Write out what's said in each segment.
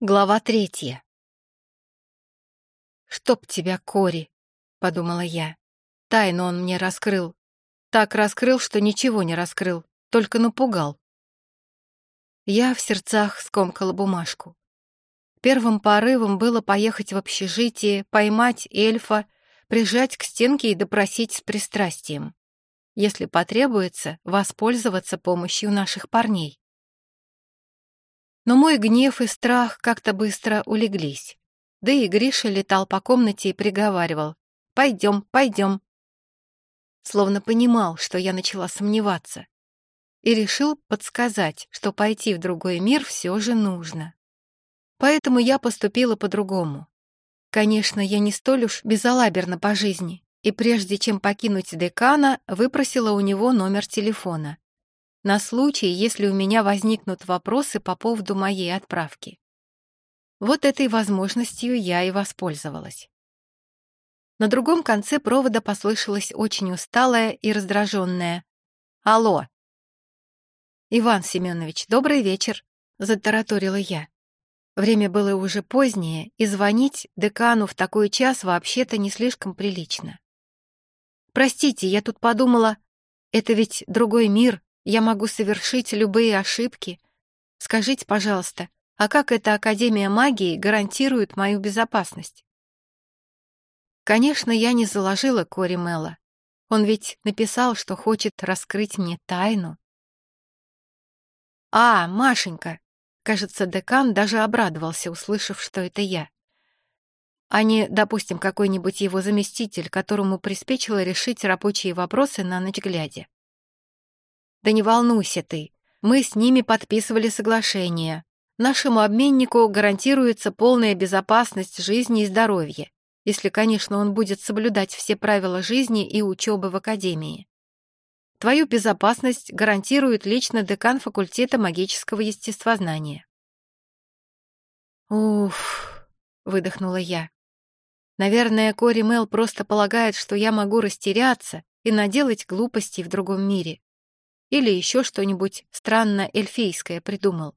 Глава третья. «Чтоб тебя, Кори!» — подумала я. Тайну он мне раскрыл. Так раскрыл, что ничего не раскрыл, только напугал. Я в сердцах скомкала бумажку. Первым порывом было поехать в общежитие, поймать эльфа, прижать к стенке и допросить с пристрастием. Если потребуется, воспользоваться помощью наших парней. Но мой гнев и страх как-то быстро улеглись. Да и Гриша летал по комнате и приговаривал «Пойдем, пойдем». Словно понимал, что я начала сомневаться. И решил подсказать, что пойти в другой мир все же нужно. Поэтому я поступила по-другому. Конечно, я не столь уж безалаберна по жизни, и прежде чем покинуть декана, выпросила у него номер телефона на случай, если у меня возникнут вопросы по поводу моей отправки. Вот этой возможностью я и воспользовалась. На другом конце провода послышалось очень усталое и раздраженное «Алло!» «Иван Семенович, добрый вечер», — затараторила я. Время было уже позднее, и звонить декану в такой час вообще-то не слишком прилично. «Простите, я тут подумала, это ведь другой мир, я могу совершить любые ошибки. Скажите, пожалуйста, а как эта Академия магии гарантирует мою безопасность? Конечно, я не заложила Кори Мелла. Он ведь написал, что хочет раскрыть мне тайну. «А, Машенька!» Кажется, декан даже обрадовался, услышав, что это я. А не, допустим, какой-нибудь его заместитель, которому приспичило решить рабочие вопросы на ночь глядя. Да не волнуйся ты, мы с ними подписывали соглашение. Нашему обменнику гарантируется полная безопасность жизни и здоровья, если, конечно, он будет соблюдать все правила жизни и учебы в академии. Твою безопасность гарантирует лично декан факультета магического естествознания. «Уф», — выдохнула я. «Наверное, Кори Мел просто полагает, что я могу растеряться и наделать глупостей в другом мире или еще что-нибудь странно эльфийское придумал.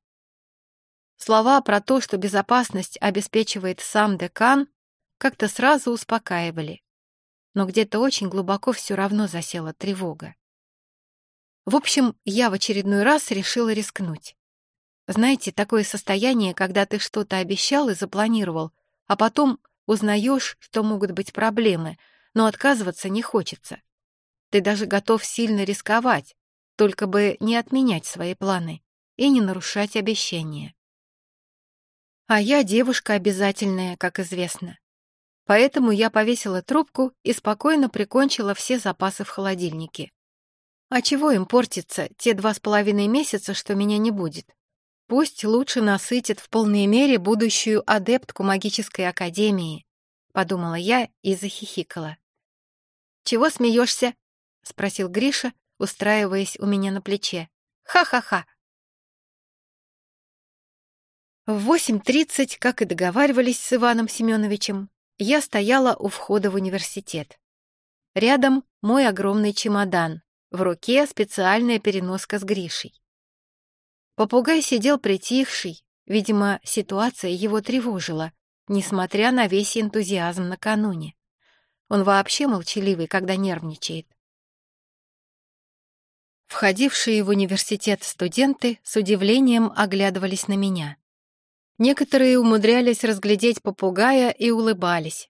Слова про то, что безопасность обеспечивает сам декан, как-то сразу успокаивали. Но где-то очень глубоко все равно засела тревога. В общем, я в очередной раз решила рискнуть. Знаете, такое состояние, когда ты что-то обещал и запланировал, а потом узнаешь, что могут быть проблемы, но отказываться не хочется. Ты даже готов сильно рисковать, только бы не отменять свои планы и не нарушать обещания. А я девушка обязательная, как известно. Поэтому я повесила трубку и спокойно прикончила все запасы в холодильнике. А чего им портиться те два с половиной месяца, что меня не будет? Пусть лучше насытит в полной мере будущую адептку магической академии, подумала я и захихикала. «Чего смеешься?» — спросил Гриша, устраиваясь у меня на плече. «Ха-ха-ха!» В 8.30, как и договаривались с Иваном Семеновичем, я стояла у входа в университет. Рядом мой огромный чемодан, в руке специальная переноска с Гришей. Попугай сидел притихший, видимо, ситуация его тревожила, несмотря на весь энтузиазм накануне. Он вообще молчаливый, когда нервничает. Входившие в университет студенты с удивлением оглядывались на меня. Некоторые умудрялись разглядеть попугая и улыбались.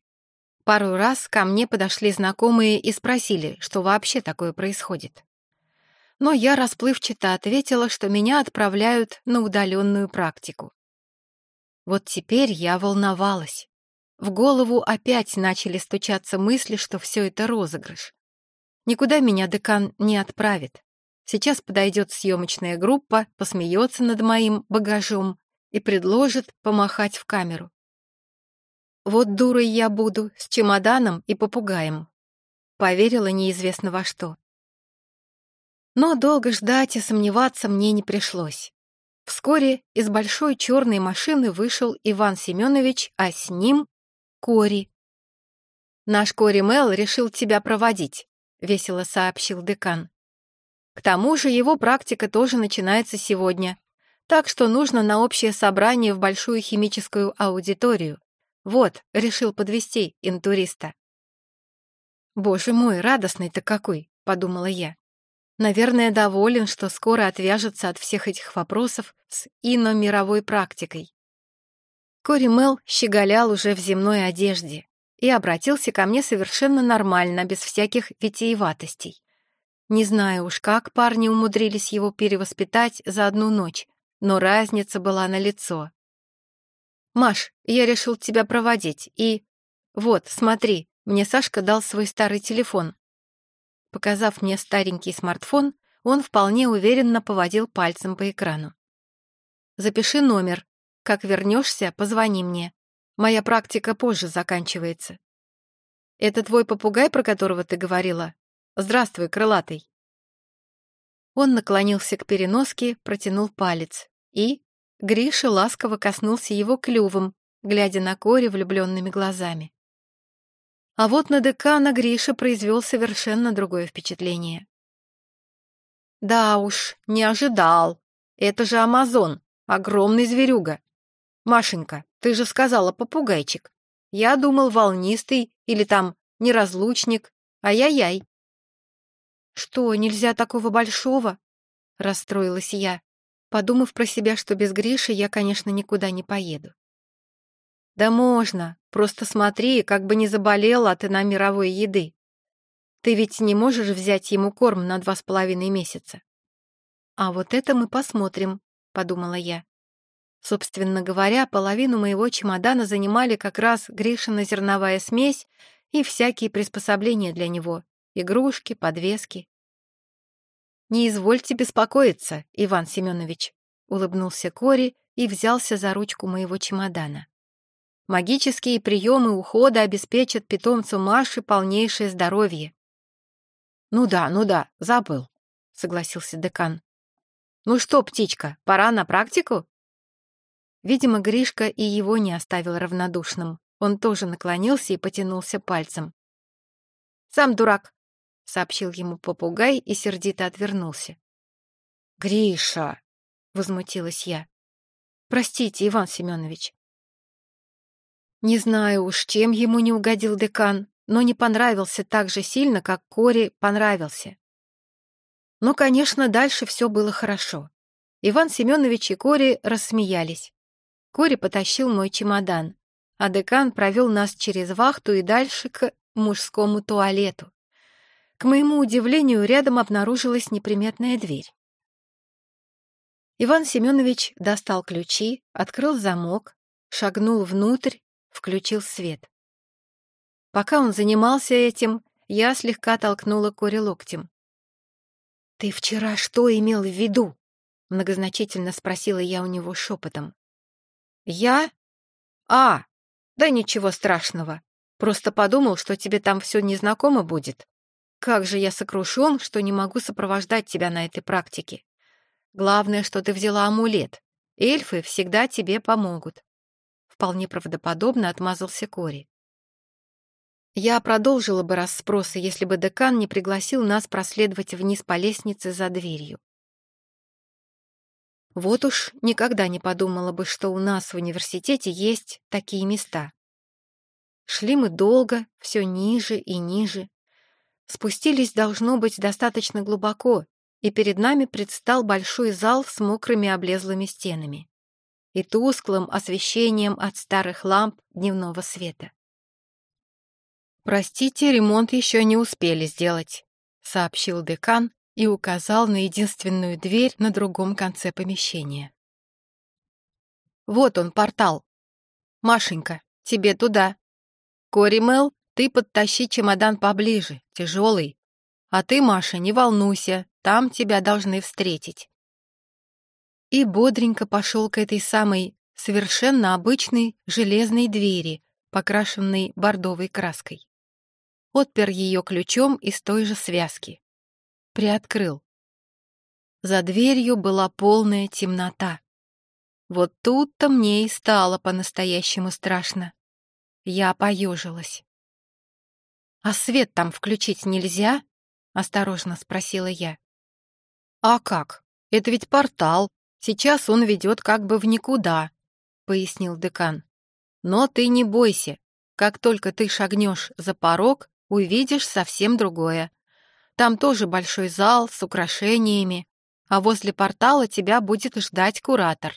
Пару раз ко мне подошли знакомые и спросили, что вообще такое происходит. Но я расплывчато ответила, что меня отправляют на удаленную практику. Вот теперь я волновалась. В голову опять начали стучаться мысли, что все это розыгрыш. Никуда меня декан не отправит. Сейчас подойдет съемочная группа, посмеется над моим багажом и предложит помахать в камеру. Вот дурой я буду, с чемоданом и попугаем. Поверила неизвестно во что. Но долго ждать и сомневаться мне не пришлось. Вскоре из большой черной машины вышел Иван Семенович, а с ним — Кори. «Наш Кори Мел решил тебя проводить», — весело сообщил декан. К тому же его практика тоже начинается сегодня, Так что нужно на общее собрание в большую химическую аудиторию. Вот, решил подвести интуриста. «Боже мой, радостный-то какой!» — подумала я. Наверное, доволен, что скоро отвяжется от всех этих вопросов с ино-мировой практикой. Кори Мел щеголял уже в земной одежде и обратился ко мне совершенно нормально, без всяких витиеватостей. Не знаю уж, как парни умудрились его перевоспитать за одну ночь, но разница была налицо. «Маш, я решил тебя проводить, и... Вот, смотри, мне Сашка дал свой старый телефон. Показав мне старенький смартфон, он вполне уверенно поводил пальцем по экрану. «Запиши номер. Как вернешься, позвони мне. Моя практика позже заканчивается». «Это твой попугай, про которого ты говорила? Здравствуй, крылатый». Он наклонился к переноске, протянул палец, и Гриша ласково коснулся его клювом, глядя на Кори влюбленными глазами. А вот на декана Гриша произвел совершенно другое впечатление. «Да уж, не ожидал. Это же Амазон, огромный зверюга. Машенька, ты же сказала попугайчик. Я думал, волнистый или там неразлучник. Ай-яй-яй». «Что, нельзя такого большого?» — расстроилась я, подумав про себя, что без Гриши я, конечно, никуда не поеду. «Да можно, просто смотри, как бы не заболела ты на мировой еды. Ты ведь не можешь взять ему корм на два с половиной месяца». «А вот это мы посмотрим», — подумала я. Собственно говоря, половину моего чемодана занимали как раз Гришина зерновая смесь и всякие приспособления для него, игрушки, подвески. «Не извольте беспокоиться, Иван Семенович», — улыбнулся Кори и взялся за ручку моего чемодана. Магические приемы ухода обеспечат питомцу Маши полнейшее здоровье. «Ну да, ну да, забыл», — согласился декан. «Ну что, птичка, пора на практику?» Видимо, Гришка и его не оставил равнодушным. Он тоже наклонился и потянулся пальцем. «Сам дурак», — сообщил ему попугай и сердито отвернулся. «Гриша!» — возмутилась я. «Простите, Иван Семенович, не знаю уж, чем ему не угодил декан, но не понравился так же сильно, как Кори понравился. Но, конечно, дальше все было хорошо. Иван Семенович и Кори рассмеялись. Кори потащил мой чемодан, а декан провел нас через вахту и дальше к мужскому туалету. К моему удивлению, рядом обнаружилась неприметная дверь. Иван Семенович достал ключи, открыл замок, шагнул внутрь включил свет. Пока он занимался этим, я слегка толкнула Кори локтем. «Ты вчера что имел в виду?» — многозначительно спросила я у него шепотом. «Я? А, да ничего страшного. Просто подумал, что тебе там все незнакомо будет. Как же я сокрушен, что не могу сопровождать тебя на этой практике. Главное, что ты взяла амулет. Эльфы всегда тебе помогут вполне правдоподобно отмазался Кори. Я продолжила бы расспросы, если бы декан не пригласил нас проследовать вниз по лестнице за дверью. Вот уж никогда не подумала бы, что у нас в университете есть такие места. Шли мы долго, все ниже и ниже. Спустились, должно быть, достаточно глубоко, и перед нами предстал большой зал с мокрыми облезлыми стенами и тусклым освещением от старых ламп дневного света. «Простите, ремонт еще не успели сделать», — сообщил декан и указал на единственную дверь на другом конце помещения. «Вот он, портал. Машенька, тебе туда. Кори Мел, ты подтащи чемодан поближе, тяжелый. А ты, Маша, не волнуйся, там тебя должны встретить и бодренько пошел к этой самой совершенно обычной железной двери, покрашенной бордовой краской. Отпер ее ключом из той же связки. Приоткрыл. За дверью была полная темнота. Вот тут-то мне и стало по-настоящему страшно. Я поежилась. «А свет там включить нельзя?» — осторожно спросила я. «А как? Это ведь портал, Сейчас он ведет как бы в никуда, пояснил декан. Но ты не бойся. Как только ты шагнешь за порог, увидишь совсем другое. Там тоже большой зал с украшениями, а возле портала тебя будет ждать куратор.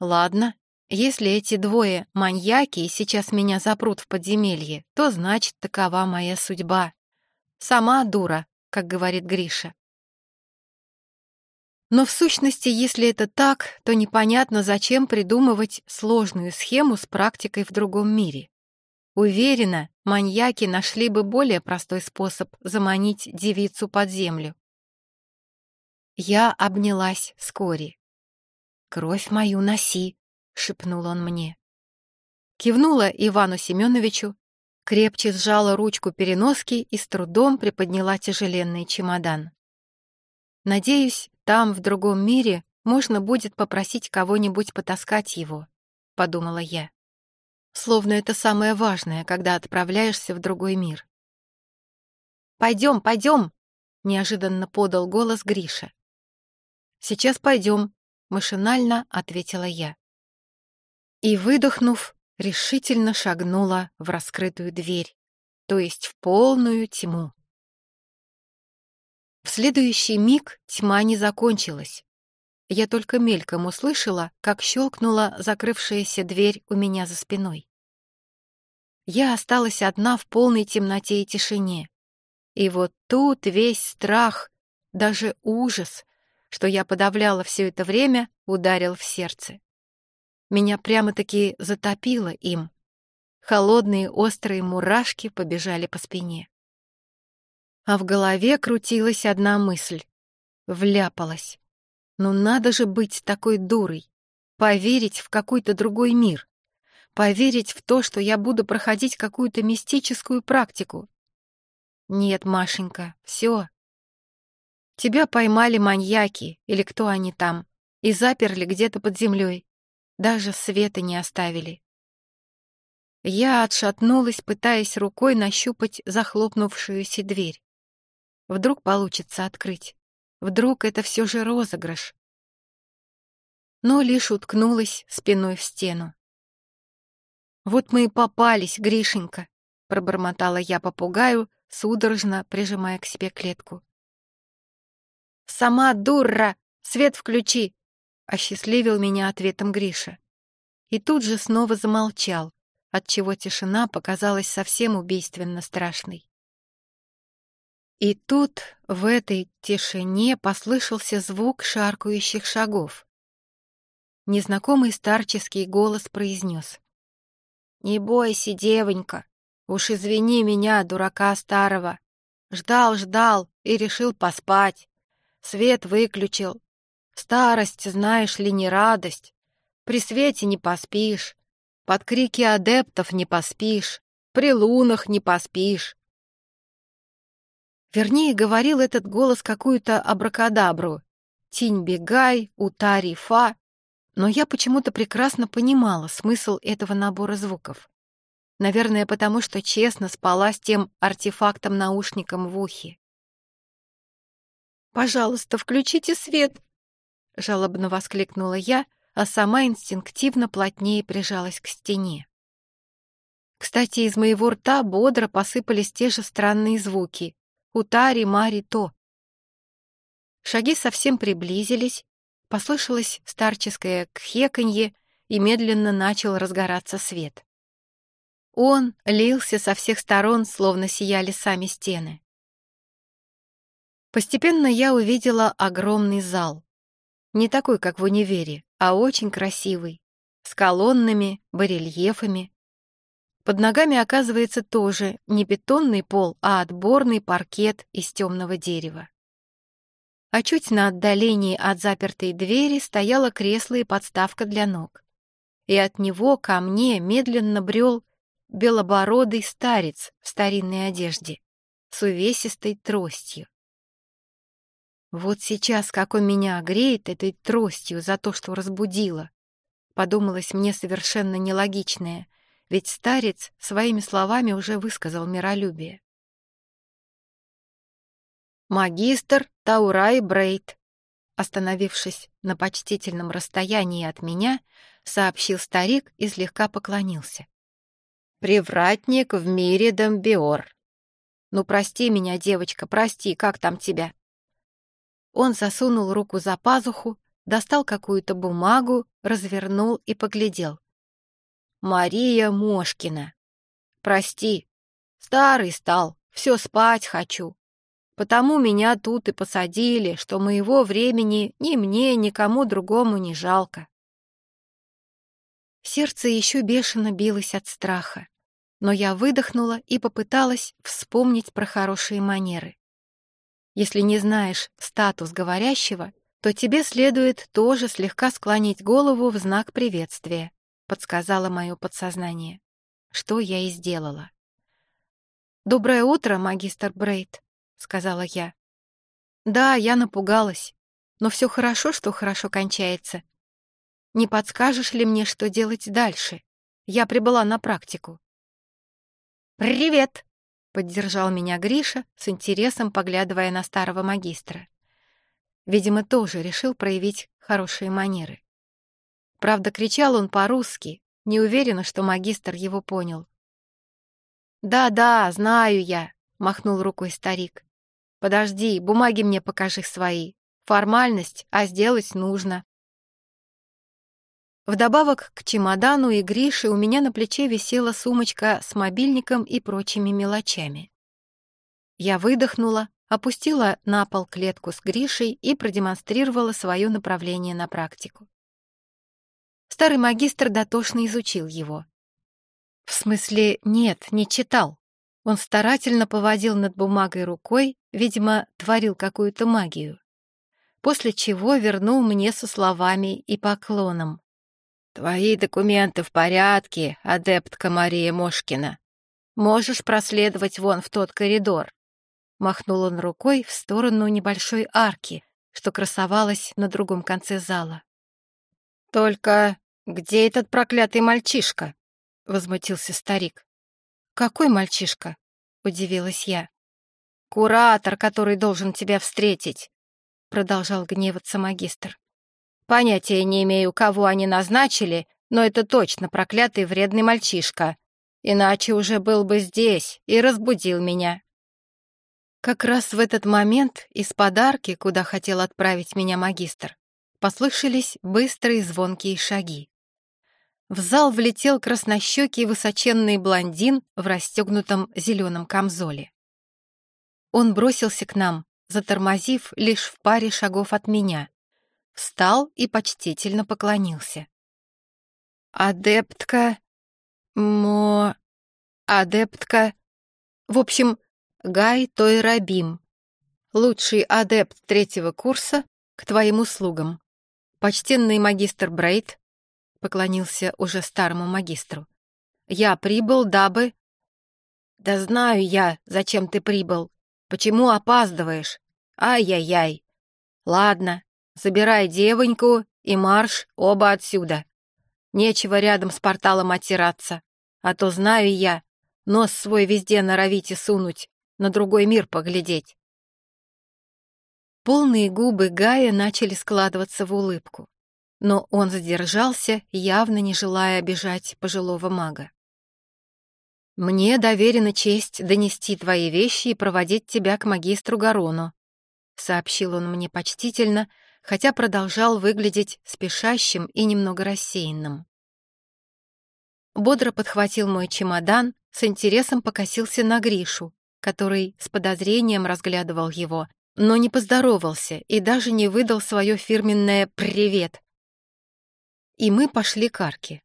Ладно, если эти двое маньяки сейчас меня запрут в подземелье, то значит, такова моя судьба. Сама дура, как говорит Гриша. Но в сущности, если это так, то непонятно, зачем придумывать сложную схему с практикой в другом мире. Уверена, маньяки нашли бы более простой способ заманить девицу под землю. Я обнялась с Кори. «Кровь мою носи», — шепнул он мне. Кивнула Ивану Семеновичу, крепче сжала ручку переноски и с трудом приподняла тяжеленный чемодан. Надеюсь, там, в другом мире, можно будет попросить кого-нибудь потаскать его, — подумала я. Словно это самое важное, когда отправляешься в другой мир. «Пойдем, пойдем!» — неожиданно подал голос Гриша. «Сейчас пойдем», — машинально ответила я. И, выдохнув, решительно шагнула в раскрытую дверь, то есть в полную тьму. В следующий миг тьма не закончилась. Я только мельком услышала, как щелкнула закрывшаяся дверь у меня за спиной. Я осталась одна в полной темноте и тишине. И вот тут весь страх, даже ужас, что я подавляла все это время, ударил в сердце. Меня прямо-таки затопило им. Холодные острые мурашки побежали по спине. А в голове крутилась одна мысль. Вляпалась. Ну надо же быть такой дурой. Поверить в какой-то другой мир. Поверить в то, что я буду проходить какую-то мистическую практику. Нет, Машенька, все, Тебя поймали маньяки, или кто они там, и заперли где-то под землей. Даже света не оставили. Я отшатнулась, пытаясь рукой нащупать захлопнувшуюся дверь. Вдруг получится открыть. Вдруг это все же розыгрыш. Но лишь уткнулась спиной в стену. «Вот мы и попались, Гришенька», — пробормотала я попугаю, судорожно прижимая к себе клетку. «Сама дура! Свет включи!» — осчастливил меня ответом Гриша. И тут же снова замолчал, отчего тишина показалась совсем убийственно страшной. И тут, в этой тишине, послышался звук шаркающих шагов. Незнакомый старческий голос произнес. «Не бойся, девонька, уж извини меня, дурака старого. Ждал, ждал и решил поспать. Свет выключил. Старость, знаешь ли, не радость. При свете не поспишь. Под крики адептов не поспишь. При лунах не поспишь. Вернее, говорил этот голос какую-то абракадабру. Тинь-бегай, утари-фа. Но я почему-то прекрасно понимала смысл этого набора звуков. Наверное, потому что честно спала с тем артефактом-наушником в ухе. «Пожалуйста, включите свет!» — жалобно воскликнула я, а сама инстинктивно плотнее прижалась к стене. Кстати, из моего рта бодро посыпались те же странные звуки. Утари, мари, то. Шаги совсем приблизились, послышалось старческое кхеканье, и медленно начал разгораться свет. Он лился со всех сторон, словно сияли сами стены. Постепенно я увидела огромный зал. Не такой, как в универе, а очень красивый, с колоннами, барельефами. Под ногами оказывается тоже не бетонный пол, а отборный паркет из темного дерева. А чуть на отдалении от запертой двери стояло кресло и подставка для ног. И от него ко мне медленно брел белобородый старец в старинной одежде с увесистой тростью. Вот сейчас, как он меня огреет этой тростью за то, что разбудила. Подумалось мне совершенно нелогичное, ведь старец своими словами уже высказал миролюбие. «Магистр Таурай Брейт», Остановившись на почтительном расстоянии от меня, сообщил старик и слегка поклонился. «Привратник в мире Домбиор. Ну, прости меня, девочка, прости, как там тебя?» Он засунул руку за пазуху, достал какую-то бумагу, развернул и поглядел. «Мария Мошкина. Прости, старый стал, все спать хочу. Потому меня тут и посадили, что моего времени ни мне, ни кому другому не жалко. Сердце еще бешено билось от страха, но я выдохнула и попыталась вспомнить про хорошие манеры. Если не знаешь статус говорящего, то тебе следует тоже слегка склонить голову в знак приветствия, подсказало мое подсознание, что я и сделала. «Доброе утро, магистр Брейд», — сказала я. «Да, я напугалась, но все хорошо, что хорошо кончается. Не подскажешь ли мне, что делать дальше? Я прибыла на практику». «Привет!» — поддержал меня Гриша, с интересом поглядывая на старого магистра. Видимо, тоже решил проявить хорошие манеры. Правда, кричал он по-русски, не уверена, что магистр его понял. «Да-да, знаю я», — махнул рукой старик. «Подожди, бумаги мне покажи свои. Формальность, а сделать нужно». Вдобавок к чемодану и Грише у меня на плече висела сумочка с мобильником и прочими мелочами. Я выдохнула, опустила на пол клетку с Гришей и продемонстрировала свое направление на практику. Старый магистр дотошно изучил его. В смысле, нет, не читал. Он старательно поводил над бумагой рукой, видимо, творил какую-то магию. После чего вернул мне со словами и поклоном. «Твои документы в порядке, адептка Мария Мошкина. Можешь проследовать вон в тот коридор». Махнул он рукой в сторону небольшой арки, что красовалась на другом конце зала. «Только где этот проклятый мальчишка?» — возмутился старик. «Какой мальчишка?» — удивилась я. «Куратор, который должен тебя встретить», — продолжал гневаться магистр. «Понятия не имею, кого они назначили, но это точно проклятый вредный мальчишка. Иначе уже был бы здесь и разбудил меня». Как раз в этот момент из подарки, куда хотел отправить меня магистр, послышались быстрые звонкие шаги. В зал влетел краснощекий высоченный блондин в расстегнутом зеленом камзоле. Он бросился к нам, затормозив лишь в паре шагов от меня, встал и почтительно поклонился. «Адептка... Мо... Адептка... В общем, Гай Тойрабим, лучший адепт третьего курса, к твоим услугам. Почтенный магистр Брейд, поклонился уже старому магистру. «Я прибыл, дабы...» «Да знаю я, зачем ты прибыл. Почему опаздываешь? Ай-яй-яй. Ладно, забирай девоньку и марш оба отсюда. Нечего рядом с порталом оттираться, а то знаю я, нос свой везде норовите сунуть, на другой мир поглядеть». Полные губы Гая начали складываться в улыбку но он задержался, явно не желая обижать пожилого мага. «Мне доверена честь донести твои вещи и проводить тебя к магистру Гарону», сообщил он мне почтительно, хотя продолжал выглядеть спешащим и немного рассеянным. Бодро подхватил мой чемодан, с интересом покосился на Гришу, который с подозрением разглядывал его, но не поздоровался и даже не выдал свое фирменное «привет», и мы пошли к арке.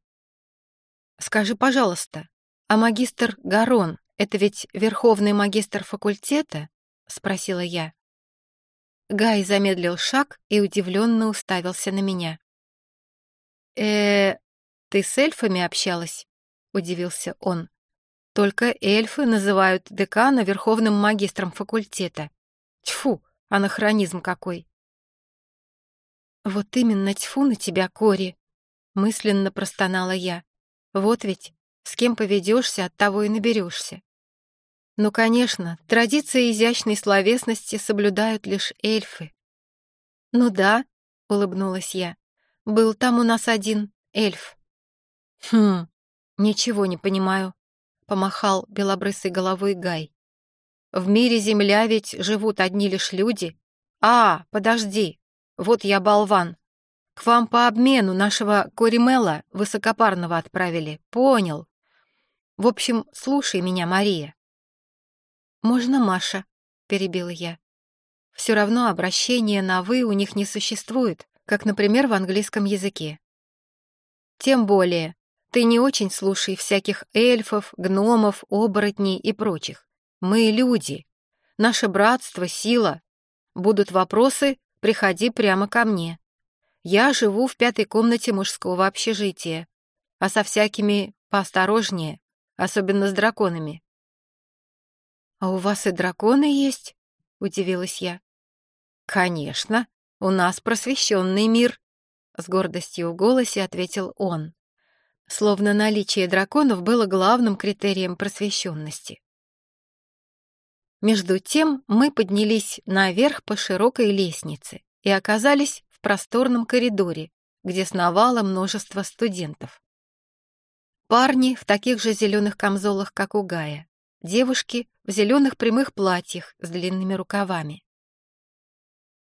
«Скажи, пожалуйста, а магистр Гарон — это ведь верховный магистр факультета?» — спросила я. Гай замедлил шаг и удивленно уставился на меня. э ты с эльфами общалась?» — удивился он. «Только эльфы называют декана верховным магистром факультета. Тьфу, анахронизм какой!» «Вот именно тьфу на тебя, Кори!» Мысленно простонала я. Вот ведь, с кем поведешься, от того и наберешься. Ну, конечно, традиции изящной словесности соблюдают лишь эльфы. «Ну да», — улыбнулась я. «Был там у нас один эльф». «Хм, ничего не понимаю», — помахал белобрысой головой Гай. «В мире Земля ведь живут одни лишь люди. А, подожди, вот я болван. К вам по обмену нашего Коримела высокопарного отправили. Понял. В общем, слушай меня, Мария». «Можно Маша?» — перебила я. Все равно обращения на «вы» у них не существует, как, например, в английском языке. Тем более, ты не очень слушай всяких эльфов, гномов, оборотней и прочих. Мы люди. Наше братство — сила. Будут вопросы, приходи прямо ко мне. Я живу в пятой комнате мужского общежития, а со всякими поосторожнее, особенно с драконами. «А у вас и драконы есть?» — удивилась я. «Конечно, у нас просвещенный мир», — с гордостью в голосе ответил он. Словно наличие драконов было главным критерием просвещенности. Между тем мы поднялись наверх по широкой лестнице и оказались в просторном коридоре, где сновало множество студентов. Парни в таких же зеленых камзолах, как у Гая, девушки в зеленых прямых платьях с длинными рукавами.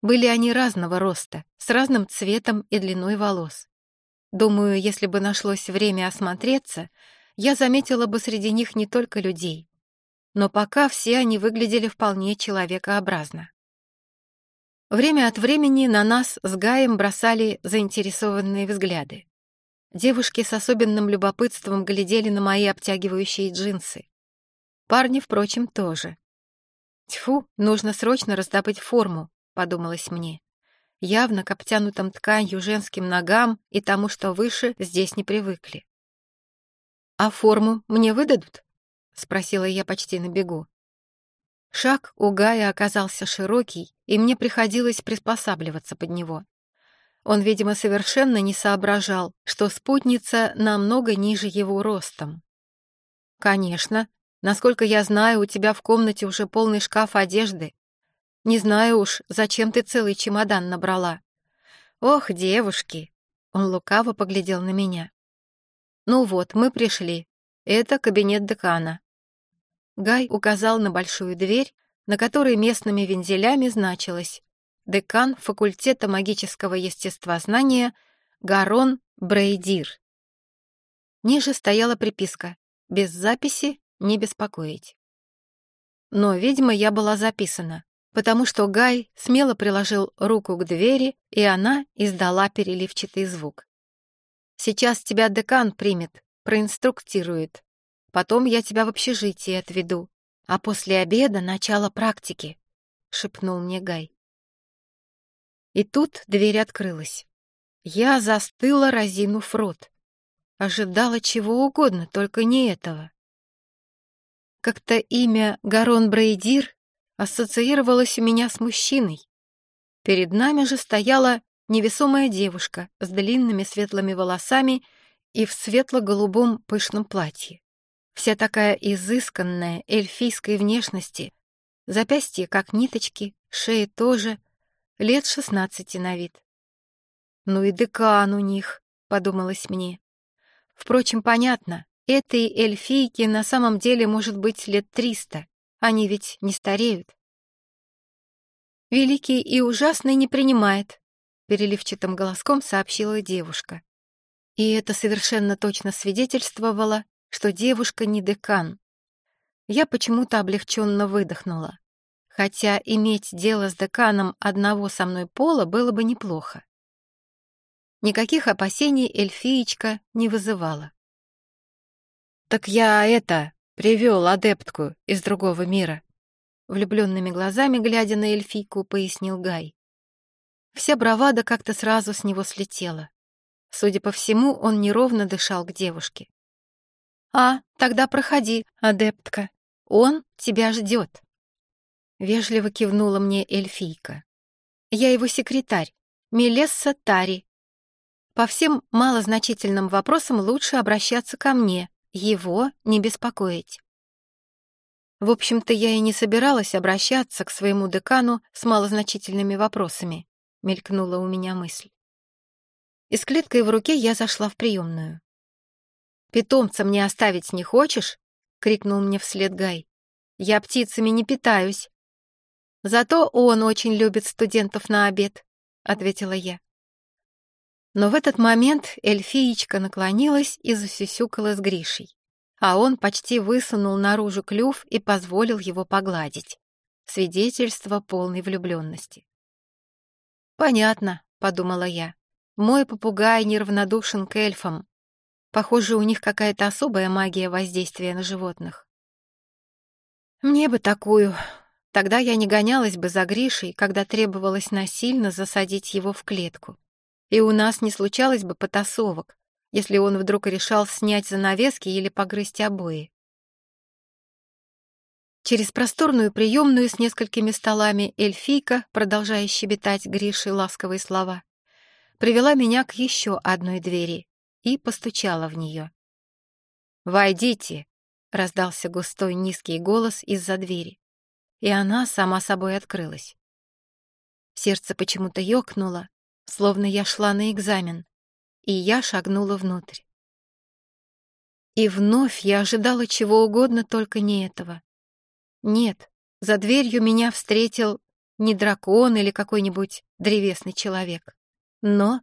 Были они разного роста, с разным цветом и длиной волос. Думаю, если бы нашлось время осмотреться, я заметила бы среди них не только людей. Но пока все они выглядели вполне человекообразно. Время от времени на нас с Гаем бросали заинтересованные взгляды. Девушки с особенным любопытством глядели на мои обтягивающие джинсы. Парни, впрочем, тоже. Тьфу, нужно срочно раздобыть форму, — подумалось мне. Явно к обтянутым тканью женским ногам и тому, что выше, здесь не привыкли. «А форму мне выдадут?» — спросила я почти на бегу. Шаг у Гая оказался широкий, и мне приходилось приспосабливаться под него. Он, видимо, совершенно не соображал, что спутница намного ниже его ростом. «Конечно. Насколько я знаю, у тебя в комнате уже полный шкаф одежды. Не знаю уж, зачем ты целый чемодан набрала. Ох, девушки!» Он лукаво поглядел на меня. «Ну вот, мы пришли. Это кабинет декана». Гай указал на большую дверь, на которой местными вензелями значилось «Декан факультета магического естествознания Гарон Брейдир». Ниже стояла приписка «Без записи не беспокоить». Но, видимо, я была записана потому что Гай смело приложил руку к двери, и она издала переливчатый звук. «Сейчас тебя декан примет, проинструктирует. Потом я тебя в общежитие отведу, а после обеда начало практики», — шепнул мне Гай. И тут дверь открылась. Я застыла, разинув рот. Ожидала чего угодно, только не этого. Как-то имя Гарон Брейдир ассоциировалась у меня с мужчиной. Перед нами же стояла невесомая девушка с длинными светлыми волосами и в светло-голубом пышном платье. Вся такая изысканная эльфийской внешности, запястья как ниточки, шея тоже, лет шестнадцати на вид. «Ну и декан у них», — подумалось мне. Впрочем, понятно, этой эльфийке на самом деле может быть лет триста. Они ведь не стареют. «Великий и ужасный не принимает», — переливчатым голоском сообщила девушка. И это совершенно точно свидетельствовало, что девушка не декан. Я почему-то облегченно выдохнула. Хотя иметь дело с деканом одного со мной пола было бы неплохо. Никаких опасений эльфиечка не вызывала. «Так я это, Привел адептку из другого мира. Влюбленными глазами, глядя на эльфийку, пояснил Гай. Вся бравада как-то сразу с него слетела. Судя по всему, он неровно дышал к девушке. «А, тогда проходи, адептка. Он тебя ждет». Вежливо кивнула мне эльфийка. «Я его секретарь, Мелесса Тари. По всем малозначительным вопросам лучше обращаться ко мне, его не беспокоить. В общем-то, я и не собиралась обращаться к своему декану с малозначительными вопросами. мелькнула у меня мысль. И с клеткой в руке я зашла в приемную. «Питомца мне оставить не хочешь?» — крикнул мне вслед Гай. «Я птицами не питаюсь». «Зато он очень любит студентов на обед», — ответила я. Но в этот момент эльфиечка наклонилась и засюсюкала с Гришей, а он почти высунул наружу клюв и позволил его погладить. Свидетельство полной влюбленности. «Понятно», — подумала я. «Мой попугай неравнодушен к эльфам. Похоже, у них какая-то особая магия воздействия на животных». «Мне бы такую. Тогда я не гонялась бы за Гришей, когда требовалось насильно засадить его в клетку и у нас не случалось бы потасовок, если он вдруг решал снять занавески или погрызть обои. Через просторную приемную с несколькими столами эльфийка, продолжая щебетать Гришей ласковые слова, привела меня к еще одной двери и постучала в нее. «Войдите!» — раздался густой низкий голос из-за двери, и она сама собой открылась. Сердце почему-то ёкнуло, словно я шла на экзамен, и я шагнула внутрь. И вновь я ожидала чего угодно, только не этого. Нет, за дверью меня встретил не дракон или какой-нибудь древесный человек, но